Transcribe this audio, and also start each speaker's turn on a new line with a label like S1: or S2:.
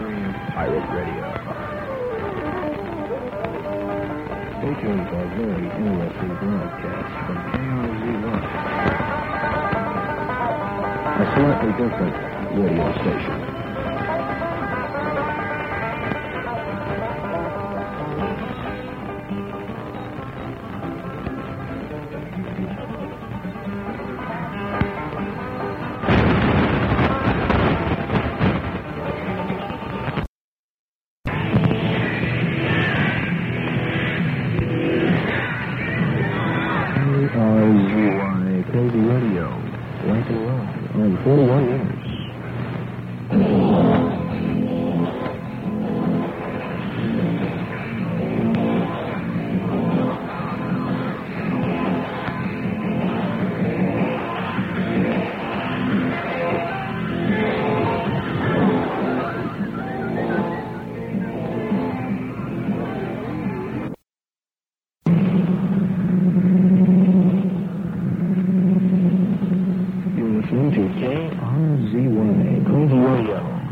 S1: mainstream pirate radio. Stay tuned for a very interesting broadcast from KRZ1. A slightly different radio station. On 41 years. to KRZY, Greenville.